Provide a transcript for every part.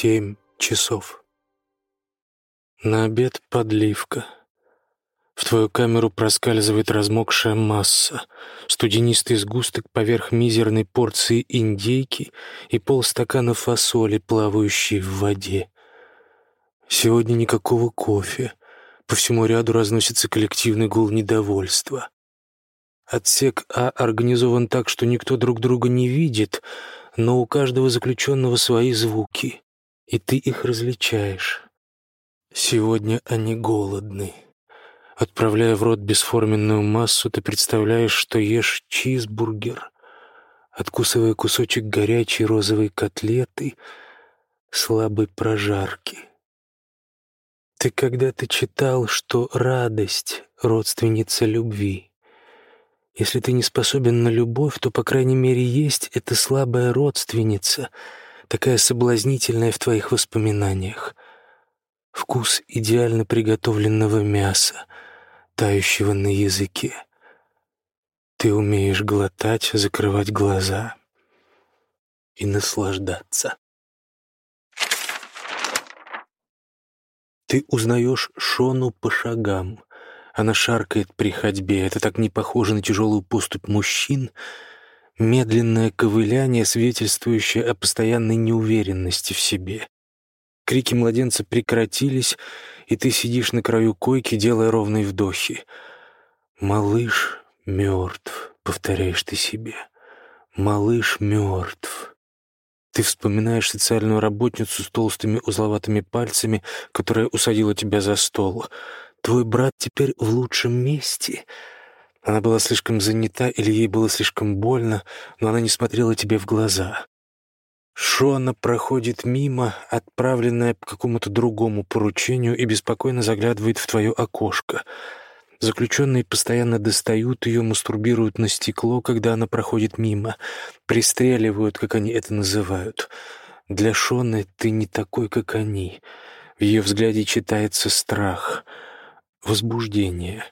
Семь часов. На обед подливка. В твою камеру проскальзывает размокшая масса, студенистый сгусток поверх мизерной порции индейки и полстакана фасоли, плавающей в воде. Сегодня никакого кофе. По всему ряду разносится коллективный гул недовольства. Отсек А организован так, что никто друг друга не видит, но у каждого заключенного свои звуки и ты их различаешь. Сегодня они голодны. Отправляя в рот бесформенную массу, ты представляешь, что ешь чизбургер, откусывая кусочек горячей розовой котлеты, слабой прожарки. Ты когда-то читал, что радость — родственница любви. Если ты не способен на любовь, то, по крайней мере, есть эта слабая родственница — такая соблазнительная в твоих воспоминаниях. Вкус идеально приготовленного мяса, тающего на языке. Ты умеешь глотать, закрывать глаза и наслаждаться. Ты узнаешь Шону по шагам. Она шаркает при ходьбе. Это так не похоже на тяжелую поступь мужчин — медленное ковыляние, свидетельствующее о постоянной неуверенности в себе. Крики младенца прекратились, и ты сидишь на краю койки, делая ровные вдохи. «Малыш мертв», — повторяешь ты себе. «Малыш мертв». Ты вспоминаешь социальную работницу с толстыми узловатыми пальцами, которая усадила тебя за стол. «Твой брат теперь в лучшем месте», она была слишком занята или ей было слишком больно, но она не смотрела тебе в глаза. Шона проходит мимо, отправленная по какому-то другому поручению, и беспокойно заглядывает в твое окошко. Заключенные постоянно достают ее, мастурбируют на стекло, когда она проходит мимо, пристреливают, как они это называют. Для Шоны ты не такой, как они. В ее взгляде читается страх, возбуждение.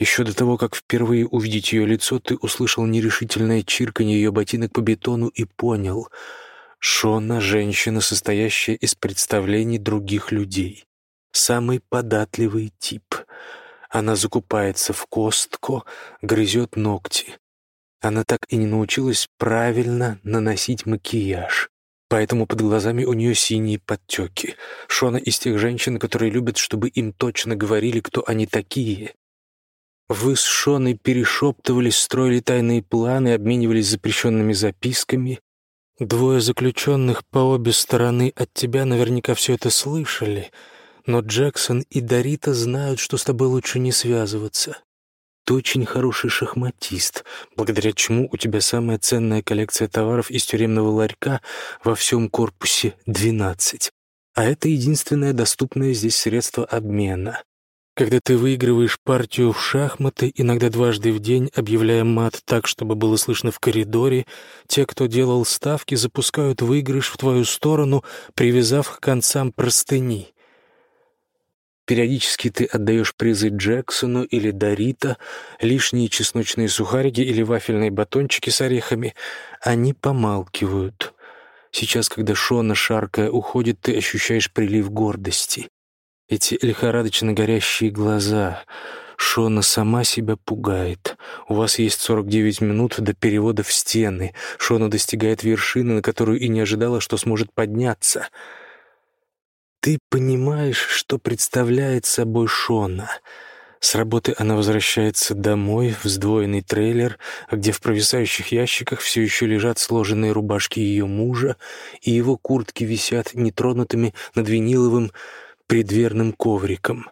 Еще до того, как впервые увидеть ее лицо, ты услышал нерешительное чирканье ее ботинок по бетону и понял — Шона — женщина, состоящая из представлений других людей. Самый податливый тип. Она закупается в костку, грызет ногти. Она так и не научилась правильно наносить макияж. Поэтому под глазами у нее синие подтеки. Шона из тех женщин, которые любят, чтобы им точно говорили, кто они такие. Вы с Шоной перешептывались, строили тайные планы, обменивались запрещенными записками. Двое заключенных по обе стороны от тебя наверняка все это слышали, но Джексон и Дарита знают, что с тобой лучше не связываться. Ты очень хороший шахматист, благодаря чему у тебя самая ценная коллекция товаров из тюремного ларька во всем корпусе 12. А это единственное доступное здесь средство обмена. Когда ты выигрываешь партию в шахматы, иногда дважды в день, объявляя мат так, чтобы было слышно в коридоре, те, кто делал ставки, запускают выигрыш в твою сторону, привязав к концам простыни. Периодически ты отдаешь призы Джексону или Дорита, лишние чесночные сухарики или вафельные батончики с орехами. Они помалкивают. Сейчас, когда Шона, шаркая, уходит, ты ощущаешь прилив гордости. Эти лихорадочно горящие глаза. Шона сама себя пугает. У вас есть 49 минут до перевода в стены. Шона достигает вершины, на которую и не ожидала, что сможет подняться. Ты понимаешь, что представляет собой Шона. С работы она возвращается домой, в сдвоенный трейлер, где в провисающих ящиках все еще лежат сложенные рубашки ее мужа, и его куртки висят нетронутыми над виниловым предверным ковриком.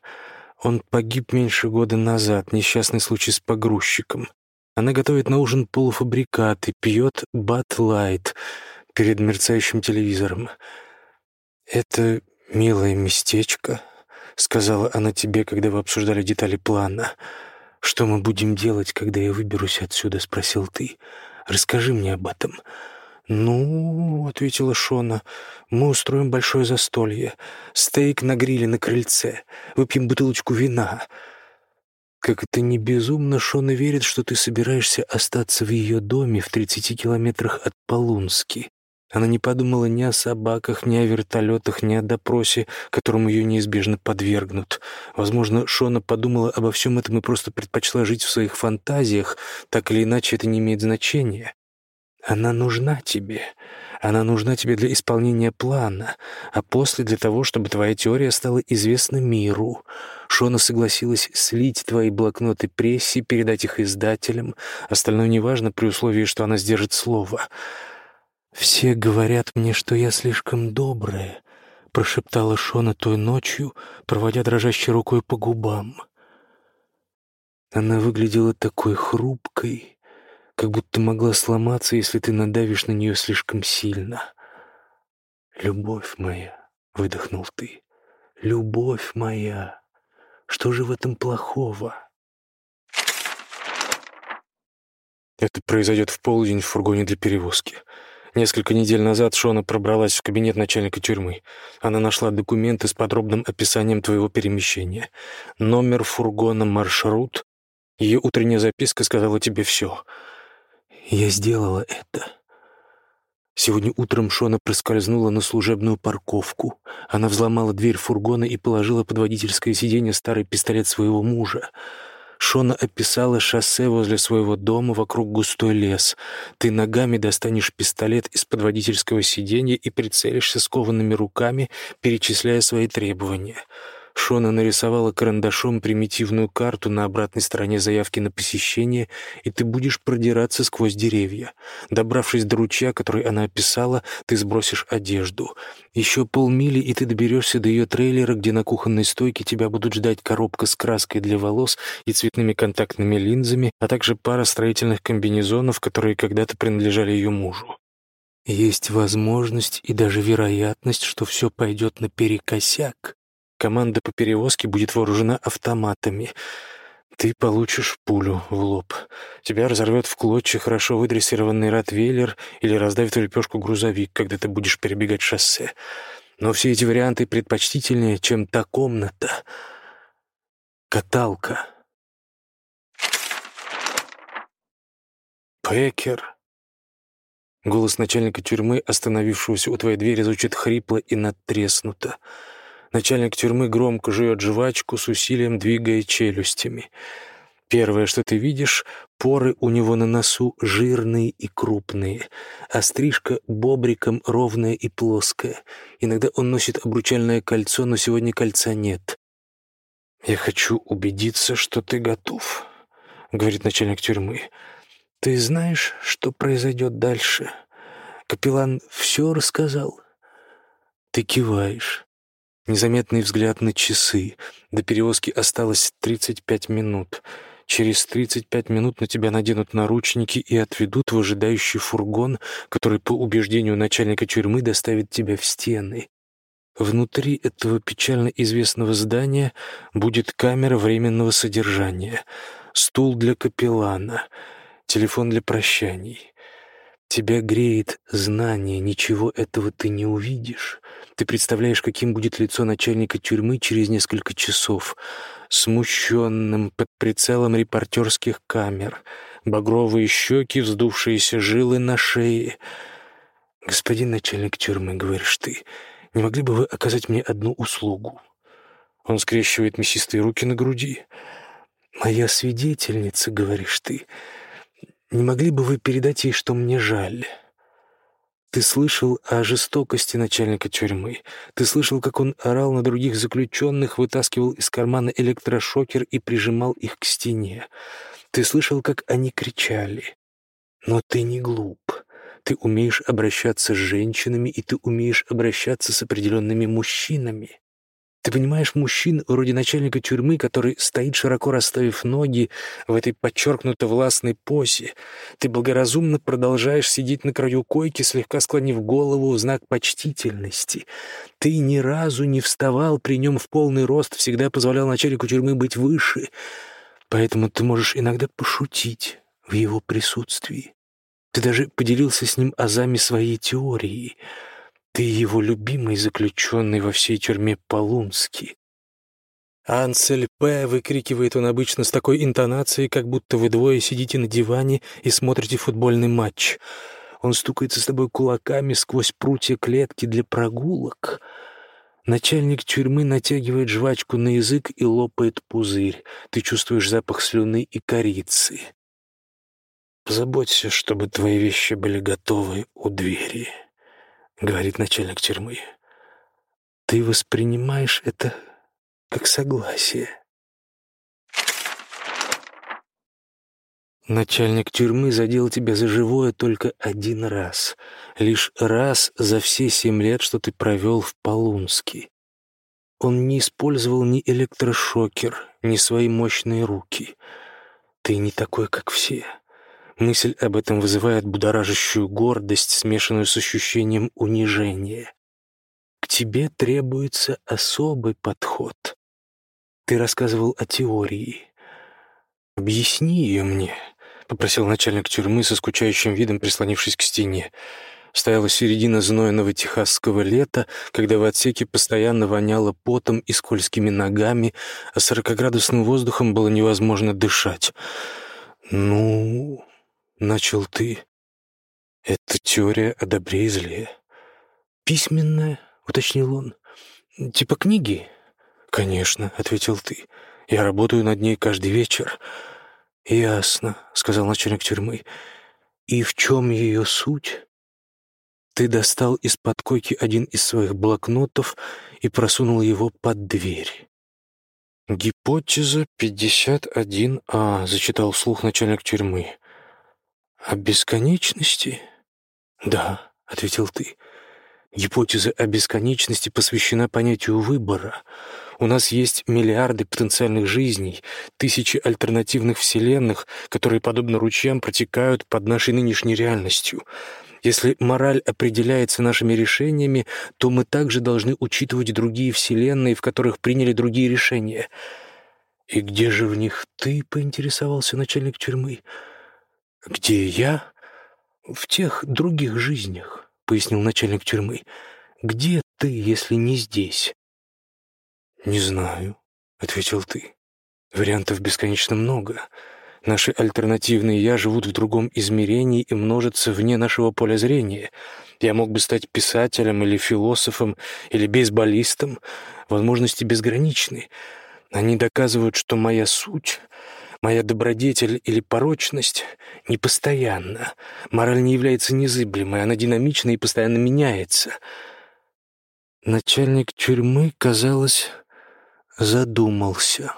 Он погиб меньше года назад, несчастный случай с погрузчиком. Она готовит на ужин полуфабрикаты, пьет бат-лайт перед мерцающим телевизором. «Это милое местечко», — сказала она тебе, когда вы обсуждали детали плана. «Что мы будем делать, когда я выберусь отсюда?» — спросил ты. «Расскажи мне об этом». «Ну, — ответила Шона, — мы устроим большое застолье. Стейк на гриле на крыльце. Выпьем бутылочку вина». Как это не безумно, Шона верит, что ты собираешься остаться в ее доме в тридцати километрах от Полунски. Она не подумала ни о собаках, ни о вертолетах, ни о допросе, которому ее неизбежно подвергнут. Возможно, Шона подумала обо всем этом и просто предпочла жить в своих фантазиях, так или иначе это не имеет значения. Она нужна тебе. Она нужна тебе для исполнения плана, а после для того, чтобы твоя теория стала известна миру. Шона согласилась слить твои блокноты прессе, передать их издателям. Остальное неважно при условии, что она сдержит слово. «Все говорят мне, что я слишком добрая», — прошептала Шона той ночью, проводя дрожащей рукой по губам. Она выглядела такой хрупкой, как будто могла сломаться, если ты надавишь на нее слишком сильно. «Любовь моя», — выдохнул ты, — «любовь моя, что же в этом плохого?» Это произойдет в полдень в фургоне для перевозки. Несколько недель назад Шона пробралась в кабинет начальника тюрьмы. Она нашла документы с подробным описанием твоего перемещения. Номер фургона, маршрут. Ее утренняя записка сказала тебе все — я сделала это. Сегодня утром Шона проскользнула на служебную парковку. Она взломала дверь фургона и положила под водительское сиденье старый пистолет своего мужа. Шона описала шоссе возле своего дома, вокруг густой лес. Ты ногами достанешь пистолет из-под водительского сиденья и прицелишься скованными руками, перечисляя свои требования — Шона нарисовала карандашом примитивную карту на обратной стороне заявки на посещение, и ты будешь продираться сквозь деревья. Добравшись до ручья, который она описала, ты сбросишь одежду. Еще полмили, и ты доберешься до ее трейлера, где на кухонной стойке тебя будут ждать коробка с краской для волос и цветными контактными линзами, а также пара строительных комбинезонов, которые когда-то принадлежали ее мужу. Есть возможность и даже вероятность, что все пойдет наперекосяк, Команда по перевозке будет вооружена автоматами. Ты получишь пулю в лоб. Тебя разорвет в клочья хорошо выдрессированный ротвейлер или раздавит в лепешку грузовик, когда ты будешь перебегать шоссе. Но все эти варианты предпочтительнее, чем та комната. Каталка. Пекер. Голос начальника тюрьмы, остановившегося у твоей двери, звучит хрипло и надтреснуто. Начальник тюрьмы громко жует жвачку, с усилием двигая челюстями. Первое, что ты видишь, поры у него на носу жирные и крупные, а стрижка бобриком ровная и плоская. Иногда он носит обручальное кольцо, но сегодня кольца нет. «Я хочу убедиться, что ты готов», — говорит начальник тюрьмы. «Ты знаешь, что произойдет дальше?» Капеллан все рассказал. Ты киваешь. Незаметный взгляд на часы. До перевозки осталось 35 минут. Через 35 минут на тебя наденут наручники и отведут в ожидающий фургон, который, по убеждению начальника тюрьмы, доставит тебя в стены. Внутри этого печально известного здания будет камера временного содержания, стул для капеллана, телефон для прощаний. Тебя греет знание, ничего этого ты не увидишь. Ты представляешь, каким будет лицо начальника тюрьмы через несколько часов, смущенным под прицелом репортерских камер, багровые щеки, вздувшиеся жилы на шее. «Господин начальник тюрьмы, — говоришь ты, — не могли бы вы оказать мне одну услугу?» Он скрещивает мясистые руки на груди. «Моя свидетельница, — говоришь ты, — не могли бы вы передать ей, что мне жаль?» Ты слышал о жестокости начальника тюрьмы. Ты слышал, как он орал на других заключенных, вытаскивал из кармана электрошокер и прижимал их к стене. Ты слышал, как они кричали. Но ты не глуп. Ты умеешь обращаться с женщинами, и ты умеешь обращаться с определенными мужчинами. Ты понимаешь мужчин вроде начальника тюрьмы, который стоит широко расставив ноги в этой подчеркнуто властной позе. Ты благоразумно продолжаешь сидеть на краю койки, слегка склонив голову в знак почтительности. Ты ни разу не вставал при нем в полный рост, всегда позволял начальнику тюрьмы быть выше. Поэтому ты можешь иногда пошутить в его присутствии. Ты даже поделился с ним азами своей теории — ты его любимый заключенный во всей тюрьме Полунский. «Ансель П!» — выкрикивает он обычно с такой интонацией, как будто вы двое сидите на диване и смотрите футбольный матч. Он стукается с тобой кулаками сквозь прутья клетки для прогулок. Начальник тюрьмы натягивает жвачку на язык и лопает пузырь. Ты чувствуешь запах слюны и корицы. «Позаботься, чтобы твои вещи были готовы у двери», — говорит начальник тюрьмы. «Ты воспринимаешь это как согласие». Начальник тюрьмы задел тебя за живое только один раз. Лишь раз за все семь лет, что ты провел в Полунске. Он не использовал ни электрошокер, ни свои мощные руки. Ты не такой, как все. Мысль об этом вызывает будоражащую гордость, смешанную с ощущением унижения. К тебе требуется особый подход. Ты рассказывал о теории. Объясни ее мне. — попросил начальник тюрьмы со скучающим видом, прислонившись к стене. Стояла середина знойного техасского лета, когда в отсеке постоянно воняло потом и скользкими ногами, а сорокоградусным воздухом было невозможно дышать. «Ну...» — начал ты. «Это теория о добре и зле». «Письменная?» — уточнил он. «Типа книги?» «Конечно», — ответил ты. «Я работаю над ней каждый вечер». «Ясно», — сказал начальник тюрьмы. «И в чем ее суть?» Ты достал из-под койки один из своих блокнотов и просунул его под дверь. «Гипотеза 51А», — зачитал вслух начальник тюрьмы. «О бесконечности?» «Да», — ответил ты. «Гипотеза о бесконечности посвящена понятию выбора». У нас есть миллиарды потенциальных жизней, тысячи альтернативных вселенных, которые, подобно ручьям, протекают под нашей нынешней реальностью. Если мораль определяется нашими решениями, то мы также должны учитывать другие вселенные, в которых приняли другие решения. «И где же в них ты?» — поинтересовался начальник тюрьмы. «Где я?» «В тех других жизнях», — пояснил начальник тюрьмы. «Где ты, если не здесь?» «Не знаю», — ответил ты. «Вариантов бесконечно много. Наши альтернативные «я» живут в другом измерении и множатся вне нашего поля зрения. Я мог бы стать писателем или философом, или бейсболистом. Возможности безграничны. Они доказывают, что моя суть, моя добродетель или порочность непостоянна. Мораль не является незыблемой, она динамична и постоянно меняется». Начальник тюрьмы, казалось, задумался.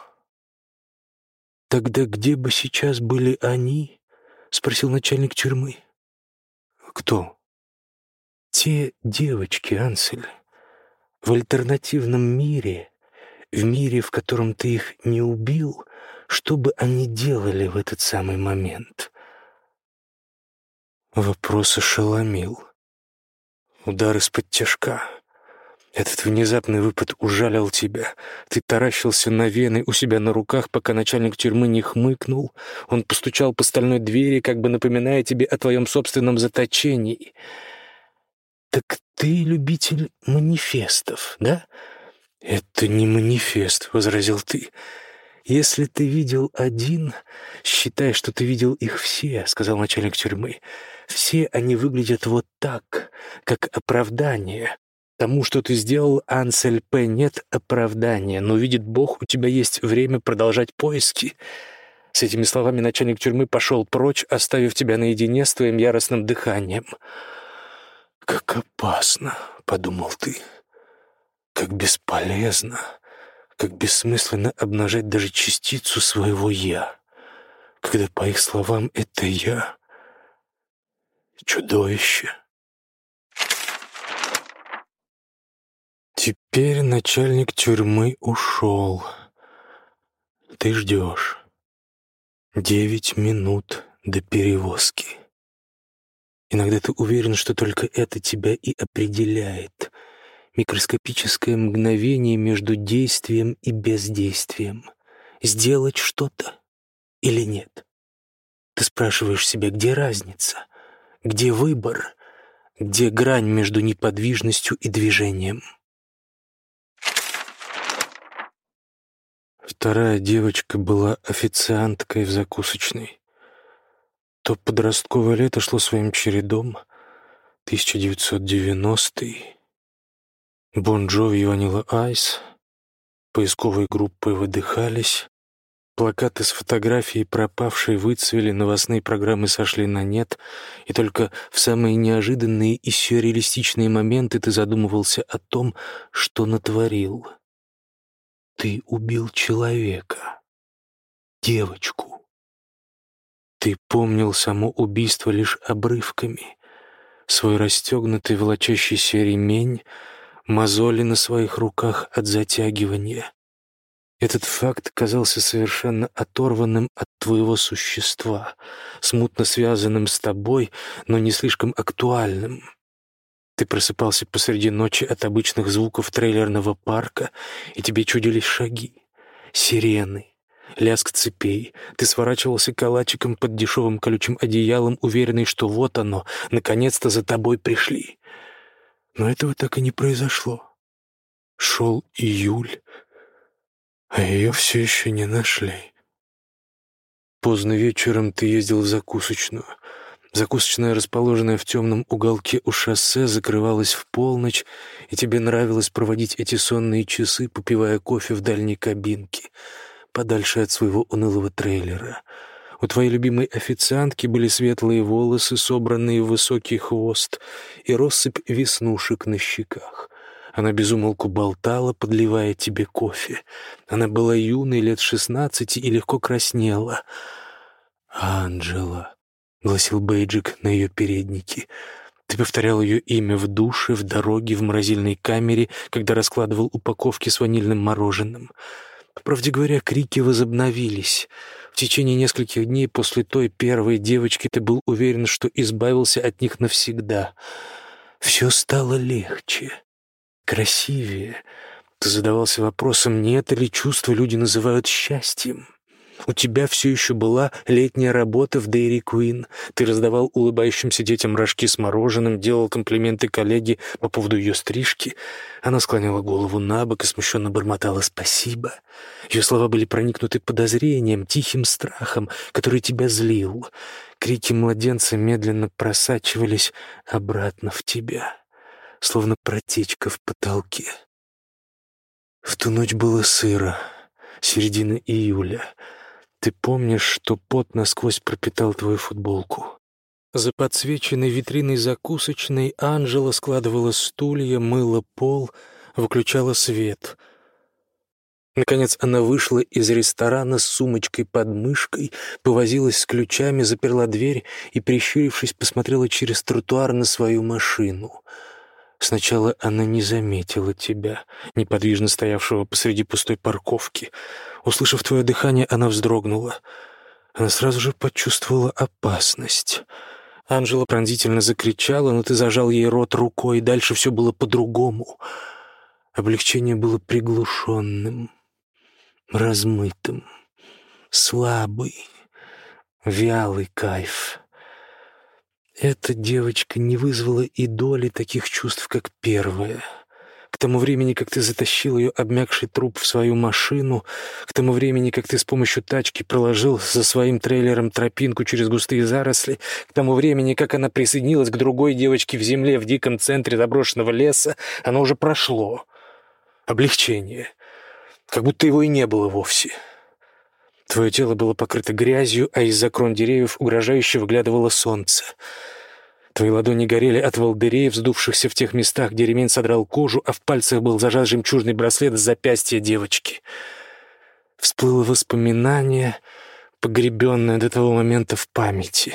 «Тогда где бы сейчас были они?» — спросил начальник тюрьмы. «Кто?» «Те девочки, Ансель. В альтернативном мире, в мире, в котором ты их не убил, что бы они делали в этот самый момент?» Вопрос ошеломил. Удар из-под тяжка. Этот внезапный выпад ужалил тебя. Ты таращился на вены у себя на руках, пока начальник тюрьмы не хмыкнул. Он постучал по стальной двери, как бы напоминая тебе о твоем собственном заточении. «Так ты любитель манифестов, да?» «Это не манифест», — возразил ты. «Если ты видел один, считай, что ты видел их все», — сказал начальник тюрьмы. «Все они выглядят вот так, как оправдание, Тому, что ты сделал, Ансель П., нет оправдания, но, видит Бог, у тебя есть время продолжать поиски. С этими словами начальник тюрьмы пошел прочь, оставив тебя наедине с твоим яростным дыханием. «Как опасно», — подумал ты, — «как бесполезно, как бессмысленно обнажать даже частицу своего «я», когда, по их словам, это «я» — чудовище». Теперь начальник тюрьмы ушел. Ты ждешь. Девять минут до перевозки. Иногда ты уверен, что только это тебя и определяет. Микроскопическое мгновение между действием и бездействием. Сделать что-то или нет? Ты спрашиваешь себя, где разница? Где выбор? Где грань между неподвижностью и движением? Вторая девочка была официанткой в закусочной. То подростковое лето шло своим чередом — 1990 Бон и Ванила Айс. Поисковые группы выдыхались. Плакаты с фотографией пропавшей выцвели, новостные программы сошли на нет, и только в самые неожиданные и сюрреалистичные моменты ты задумывался о том, что натворил. Ты убил человека, девочку. Ты помнил само убийство лишь обрывками, свой расстегнутый волочащийся ремень, мозоли на своих руках от затягивания. Этот факт казался совершенно оторванным от твоего существа, смутно связанным с тобой, но не слишком актуальным. Ты просыпался посреди ночи от обычных звуков трейлерного парка, и тебе чудились шаги, сирены, лязг цепей. Ты сворачивался калачиком под дешевым колючим одеялом, уверенный, что вот оно, наконец-то за тобой пришли. Но этого так и не произошло. Шел июль, а ее все еще не нашли. Поздно вечером ты ездил в закусочную. Закусочная, расположенная в темном уголке у шоссе, закрывалась в полночь, и тебе нравилось проводить эти сонные часы, попивая кофе в дальней кабинке — подальше от своего унылого трейлера. У твоей любимой официантки были светлые волосы, собранные в высокий хвост, и россыпь веснушек на щеках. Она безумолку болтала, подливая тебе кофе. Она была юной, лет шестнадцати, и легко краснела. «Анджела», — гласил бейджик на ее переднике, — ты повторял ее имя в душе, в дороге, в морозильной камере, когда раскладывал упаковки с ванильным мороженым. По правде говоря, крики возобновились. В течение нескольких дней после той первой девочки ты был уверен, что избавился от них навсегда. Все стало легче, красивее. Ты задавался вопросом, не это ли чувство люди называют счастьем? У тебя все еще была летняя работа в Дейри Куин. Ты раздавал улыбающимся детям рожки с мороженым, делал комплименты коллеге по поводу ее стрижки. Она склоняла голову на бок и смущенно бормотала «спасибо». Ее слова были проникнуты подозрением, тихим страхом, который тебя злил. Крики младенца медленно просачивались обратно в тебя, словно протечка в потолке. В ту ночь было сыро, середина июля — ты помнишь, что пот насквозь пропитал твою футболку. За подсвеченной витриной закусочной Анжела складывала стулья, мыла пол, выключала свет. Наконец она вышла из ресторана с сумочкой под мышкой, повозилась с ключами, заперла дверь и, прищурившись, посмотрела через тротуар на свою машину — Сначала она не заметила тебя, неподвижно стоявшего посреди пустой парковки. Услышав твое дыхание, она вздрогнула. Она сразу же почувствовала опасность. Анжела пронзительно закричала, но ты зажал ей рот рукой, и дальше все было по-другому. Облегчение было приглушенным, размытым, слабый, вялый кайф. Эта девочка не вызвала и доли таких чувств, как первая. К тому времени, как ты затащил ее обмякший труп в свою машину, к тому времени, как ты с помощью тачки проложил за своим трейлером тропинку через густые заросли, к тому времени, как она присоединилась к другой девочке в земле в диком центре заброшенного леса, оно уже прошло. Облегчение. Как будто его и не было вовсе. Твое тело было покрыто грязью, а из-за крон деревьев угрожающе выглядывало солнце. Твои ладони горели от волдырей, вздувшихся в тех местах, где ремень содрал кожу, а в пальцах был зажат жемчужный браслет с запястья девочки. Всплыло воспоминание, погребенное до того момента в памяти.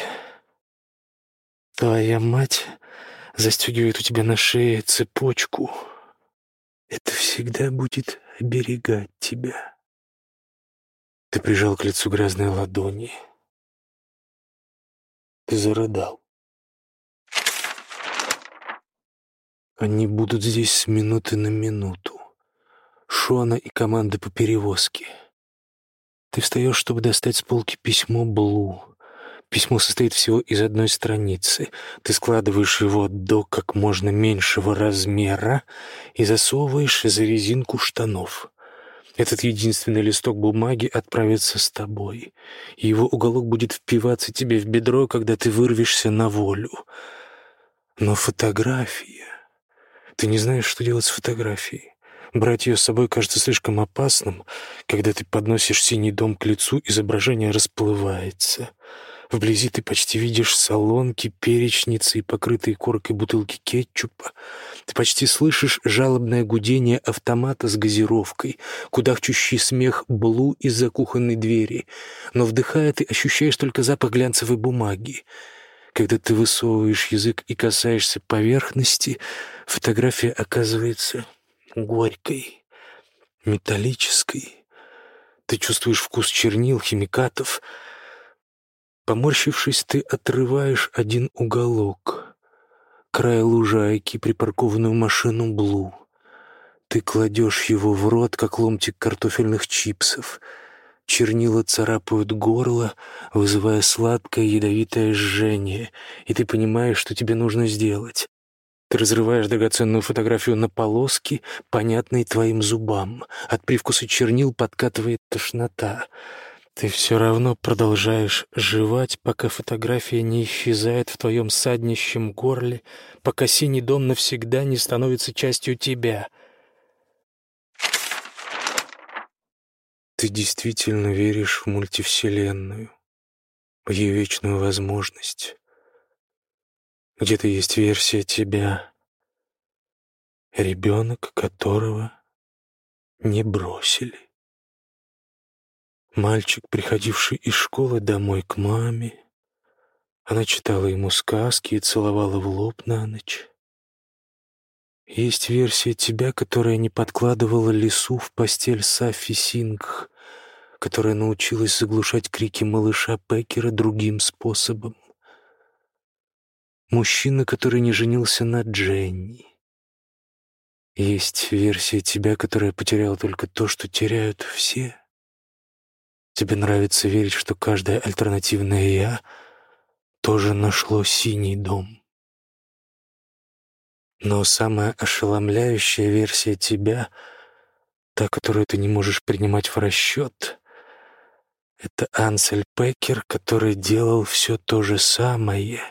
Твоя мать застегивает у тебя на шее цепочку. Это всегда будет оберегать тебя. Ты прижал к лицу грязные ладони. Ты зарыдал. Они будут здесь с минуты на минуту. Шона и команда по перевозке. Ты встаешь, чтобы достать с полки письмо Блу. Письмо состоит всего из одной страницы. Ты складываешь его до как можно меньшего размера и засовываешь за резинку штанов. Этот единственный листок бумаги отправится с тобой, и его уголок будет впиваться тебе в бедро, когда ты вырвешься на волю. Но фотография... Ты не знаешь, что делать с фотографией. Брать ее с собой кажется слишком опасным. Когда ты подносишь синий дом к лицу, изображение расплывается. Вблизи ты почти видишь солонки, перечницы и покрытые коркой бутылки кетчупа. Ты почти слышишь жалобное гудение автомата с газировкой, кудахчущий смех Блу из-за кухонной двери. Но вдыхая, ты ощущаешь только запах глянцевой бумаги. Когда ты высовываешь язык и касаешься поверхности, фотография оказывается горькой, металлической. Ты чувствуешь вкус чернил, химикатов — Поморщившись, ты отрываешь один уголок, край лужайки, припаркованную машину Блу. Ты кладешь его в рот, как ломтик картофельных чипсов. Чернила царапают горло, вызывая сладкое ядовитое жжение, и ты понимаешь, что тебе нужно сделать. Ты разрываешь драгоценную фотографию на полоски, понятные твоим зубам. От привкуса чернил подкатывает тошнота — ты все равно продолжаешь жевать, пока фотография не исчезает в твоем саднищем горле, пока синий дом навсегда не становится частью тебя. Ты действительно веришь в мультивселенную, в ее вечную возможность. Где-то есть версия тебя, ребенок которого не бросили. Мальчик, приходивший из школы домой к маме. Она читала ему сказки и целовала в лоб на ночь. Есть версия тебя, которая не подкладывала лису в постель Сафи Сингх, которая научилась заглушать крики малыша Пекера другим способом. Мужчина, который не женился на Дженни. Есть версия тебя, которая потеряла только то, что теряют все — Тебе нравится верить, что каждое альтернативное «я» тоже нашло синий дом. Но самая ошеломляющая версия тебя, та, которую ты не можешь принимать в расчет, это Ансель Пекер, который делал все то же самое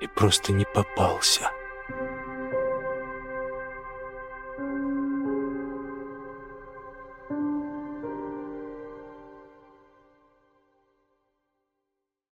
и просто не попался.